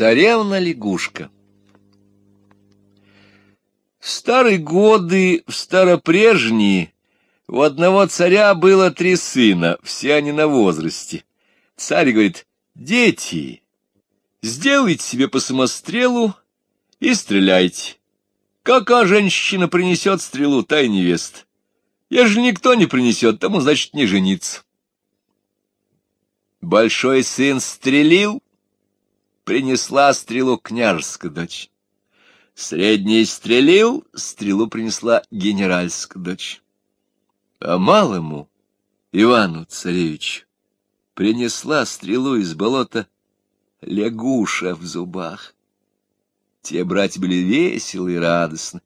Царевна-лягушка В старые годы, в старопрежние, у одного царя было три сына, все они на возрасте. Царь говорит, дети, сделайте себе по самострелу и стреляйте. Какая женщина принесет стрелу, та и невеста. Ежели никто не принесет, тому, значит, не жениться. Большой сын стрелил, принесла стрелу княжеская дочь. Средний стрелил, стрелу принесла генеральская дочь. А малому, Ивану Царевичу, принесла стрелу из болота лягуша в зубах. Те братья были веселы и радостны,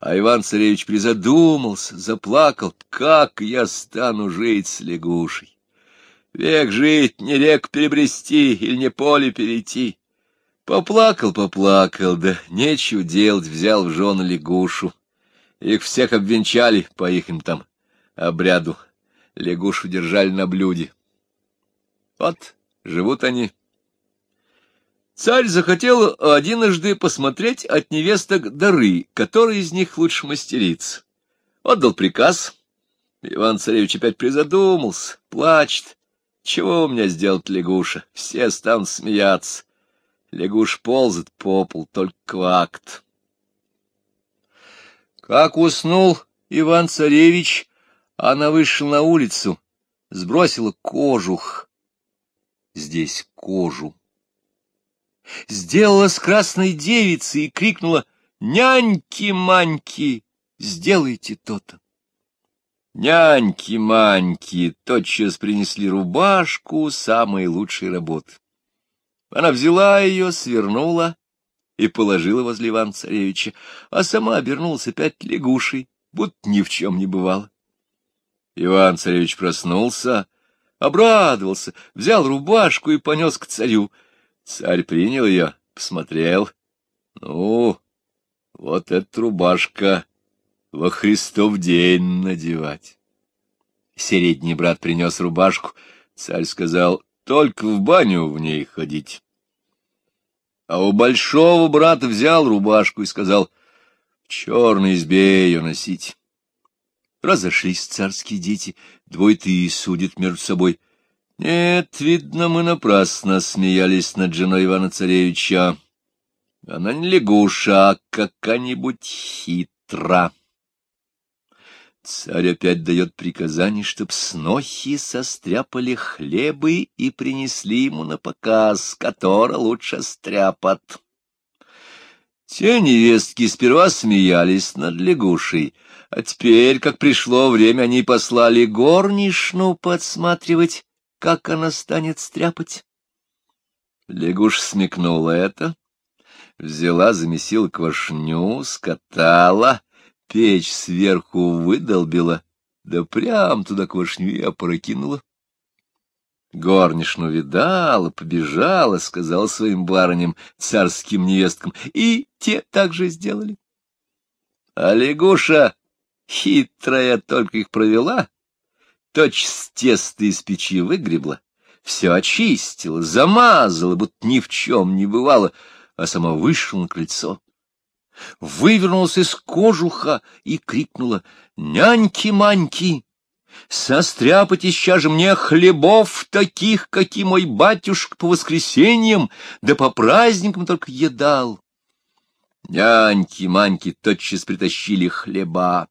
а Иван-царевич призадумался, заплакал, как я стану жить с лягушей. Век жить, не рек перебрести или не поле перейти. Поплакал, поплакал, да нечего делать, взял в жены лягушу. Их всех обвенчали по их им там обряду. Лягушу держали на блюде. Вот живут они. Царь захотел одиножды посмотреть от невесток дары, который из них лучше мастерица. Отдал приказ. Иван-царевич опять призадумался, плачет. Чего у меня сделать лягуша? Все станут смеяться. Лягуш ползает по полу, только квакт. Как уснул Иван-царевич, она вышла на улицу, сбросила кожух. Здесь кожу. Сделала с красной девицей и крикнула «Няньки-маньки, сделайте то-то!» Няньки-маньки тотчас принесли рубашку самой лучшей работы. Она взяла ее, свернула и положила возле Ивана-царевича, а сама обернулась опять лягушей, будто ни в чем не бывало. Иван-царевич проснулся, обрадовался, взял рубашку и понес к царю. Царь принял ее, посмотрел. Ну, вот эта рубашка во Христов день надевать. Средний брат принес рубашку. Царь сказал, только в баню в ней ходить. А у большого брата взял рубашку и сказал, в черной избе ее носить. Разошлись царские дети, двое-то и судят между собой. Нет, видно, мы напрасно смеялись над женой Ивана-Царевича. Она не лягуша, а какая-нибудь хитра. Царь опять дает приказание, чтоб снохи состряпали хлебы и принесли ему на показ, который лучше стряпат. Те невестки сперва смеялись над лягушей, а теперь, как пришло время, они послали горничну подсматривать, как она станет стряпать. Лягуш смекнула это, взяла, замесила квашню, скатала — печь сверху выдолбила, да прям туда квашню и опрокинула. Горничну видала, побежала, сказал своим барыням, царским невесткам, и те так же сделали. А лягуша, хитрая, только их провела, точь с теста из печи выгребла, все очистила, замазала, будто ни в чем не бывало, а сама вышла на крыльцо вывернулась из кожуха и крикнула «Няньки-маньки! Состряпать сейчас же мне хлебов таких, какие мой батюшка по воскресеньям, да по праздникам только едал!» Няньки-маньки тотчас притащили хлеба.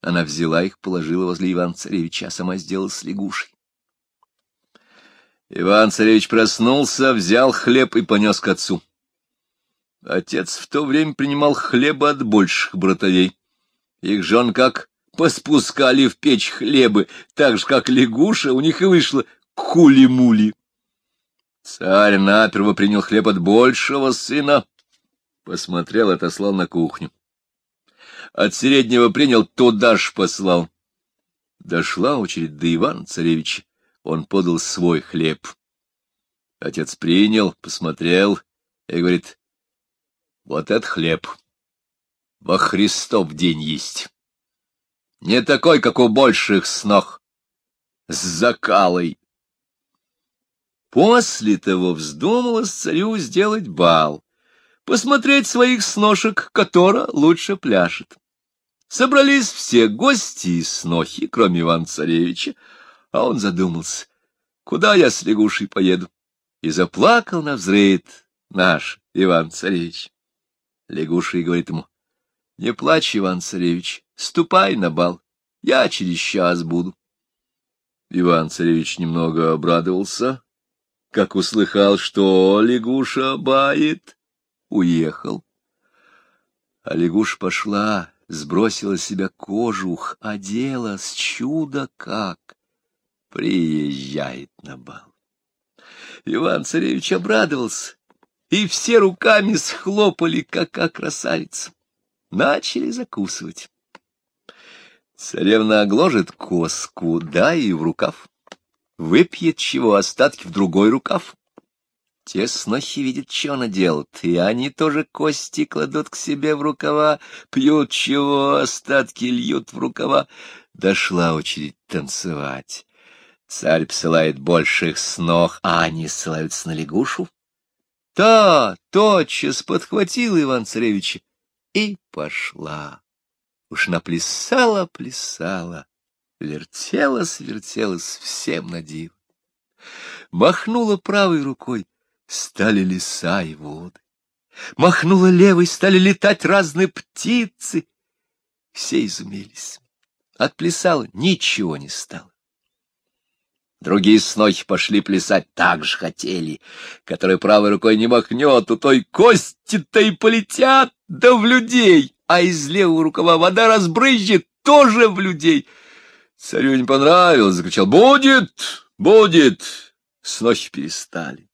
Она взяла их, положила возле Ивана-царевича, а сама сделала с лягушей. Иван-царевич проснулся, взял хлеб и понес к отцу. Отец в то время принимал хлеба от больших братовей. Их жен как поспускали в печь хлебы, так же, как лягуша, у них и вышло кули-мули. Царь наперво принял хлеб от большего сына, посмотрел, отослал на кухню. От среднего принял, туда ж послал. Дошла очередь до Ивана-царевича, он подал свой хлеб. Отец принял, посмотрел и говорит, вот это хлеб. Во Христов день есть. Не такой, как у больших снох. С закалой. После того вздумалось царю сделать бал, посмотреть своих сношек, которая лучше пляшет. Собрались все гости и снохи, кроме Ивана-Царевича, а он задумался, куда я с лягушей поеду, и заплакал на взрыд наш Иван-Царевич. Лягуша и говорит ему, не плачь, Иван-Царевич, ступай на бал, я через час буду. Иван-Царевич немного обрадовался, как услыхал, что лягуша бает, уехал. А лягуша пошла, сбросила с себя кожух, оделась чудо как, приезжает на бал. Иван-царевич обрадовался, и все руками схлопали, кака красавица. Начали закусывать. Царевна огложит коску, да и в рукав. Выпьет чего, остатки в другой рукав. Те снохи видят, что она делает, и они тоже кости кладут к себе в рукава, пьют чего, остатки льют в рукава. Дошла очередь танцевать. Царь посылает больших снох, а они ссылаются на лягушу. Та тотчас подхватила Иван-Царевича и пошла. Уж наплясала, плясала, вертелась, вертелась всем на див. Махнула правой рукой, стали леса и воды. Махнула левой, стали летать разные птицы. Все изумились. Отплясала, ничего не стало. Другие снохи пошли плясать, так же хотели. Который правой рукой не махнет, у той кости-то и полетят, да в людей, а из левого рукава вода разбрызжет, тоже в людей. Царю не понравилось, закричал «Будет! Будет!» Снохи перестали.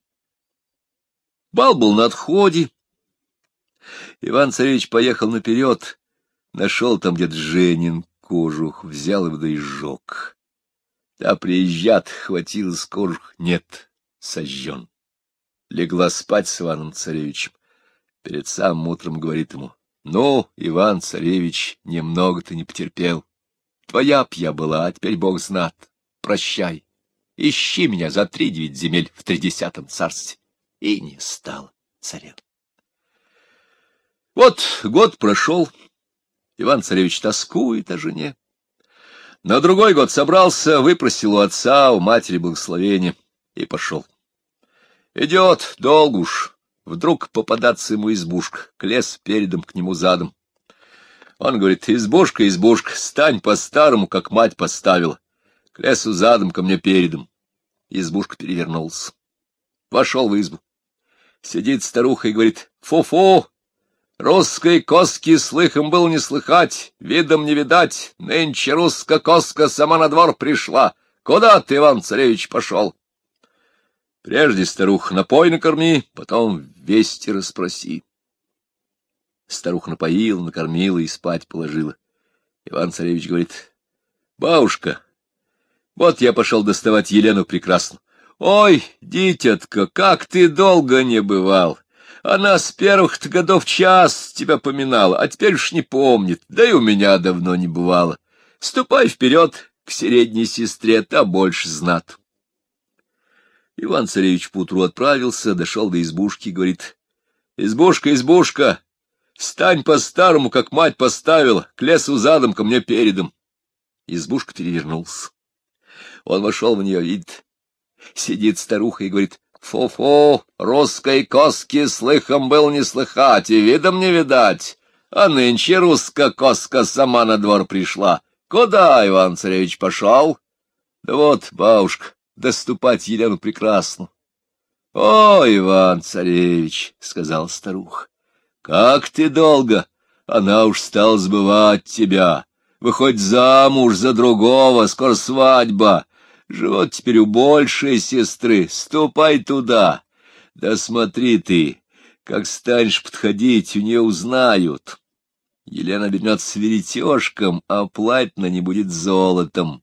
Бал был на отходе. Иван-царевич поехал наперед, нашел там где-то Женин кожух, взял его да и сжег. Та приезжат, хватило кожух, нет, сожжен. Легла спать с Иваном-царевичем. Перед самым утром говорит ему, ну, Иван-царевич, немного ты не потерпел. Твоя б я была, а теперь Бог знат. Прощай. Ищи меня за три девять земель в тридесятом царстве и не стал царем. Вот год прошел, Иван-царевич тоскует о жене. На другой год собрался, выпросил у отца, у матери благословения и пошел. Идет, долго уж, вдруг попадаться ему избушка, к лес передом, к нему задом. Он говорит, избушка, избушка, стань по-старому, как мать поставила, к лесу задом, ко мне передом. Избушка перевернулась. Вошел в избу. Сидит старуха и говорит, «Фу-фу! Русской коски слыхом был не слыхать, видом не видать. Нынче русская коска сама на двор пришла. Куда ты, Иван-царевич, пошел?» Прежде, старуха, напой накорми, потом вести расспроси. Старуха напоила, накормила и спать положила. Иван-царевич говорит, «Бабушка, вот я пошел доставать Елену прекрасно. Ой, дитятка, как ты долго не бывал! Она с первых годов час тебя поминала, а теперь уж не помнит, да и у меня давно не бывало. Ступай вперед к средней сестре, та больше знат. Иван-царевич поутру отправился, дошел до избушки говорит, «Избушка, избушка, стань по-старому, как мать поставила, к лесу задом, ко мне передом». Избушка перевернулся. Он вошел в нее, видит, Сидит старуха и говорит, «Фу-фу, русской коски слыхом был не слыхать и видом не видать, а нынче русская коска сама на двор пришла. Куда Иван-царевич пошел?» «Да вот, бабушка, доступать Елену прекрасно». «О, Иван-царевич!» — сказал старуха. «Как ты долго! Она уж стала сбывать тебя. Выходь замуж за другого, скоро свадьба. Живот теперь у большей сестры, ступай туда. Да смотри ты, как станешь подходить, у нее узнают. Елена вернется веретежком, а платье не будет золотом.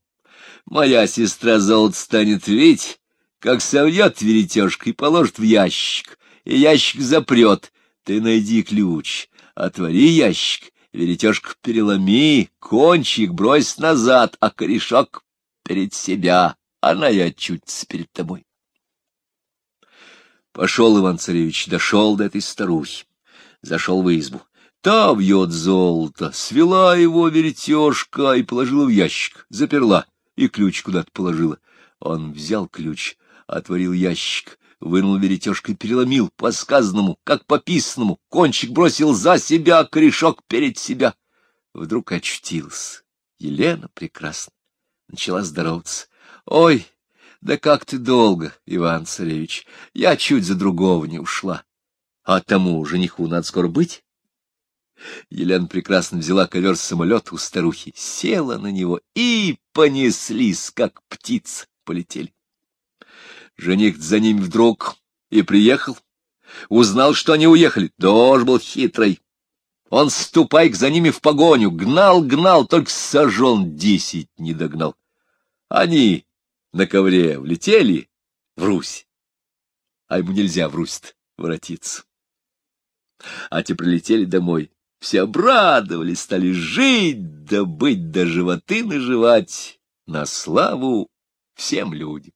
Моя сестра золото станет видеть, как совьет и положит в ящик, и ящик запрет. Ты найди ключ, отвори ящик, веретежку переломи, кончик брось назад, а корешок перед себя, она и очутится перед тобой. Пошел Иван-царевич, дошел до этой старухи, зашел в избу. Та вьет золото, свела его вертежка и положила в ящик, заперла и ключ куда-то положила. Он взял ключ, отворил ящик, вынул веретежкой, переломил по сказанному, как по писанному, кончик бросил за себя, корешок перед себя. Вдруг очутился. Елена прекрасно начала здороваться. — Ой, да как ты долго, Иван-царевич, я чуть за другого не ушла. А тому жениху надо скоро быть. Елена прекрасно взяла ковер с самолета у старухи, села на него и понеслись, как птиц, полетели. Жених за ними вдруг и приехал. Узнал, что они уехали. Дождь был хитрый. Он, ступай за ними в погоню, гнал, гнал, только сожжен десять не догнал. Они на ковре влетели в Русь, а ему нельзя в Русь воротиться. А те прилетели домой, все обрадовались, стали жить, да быть, да животы наживать на славу всем людям.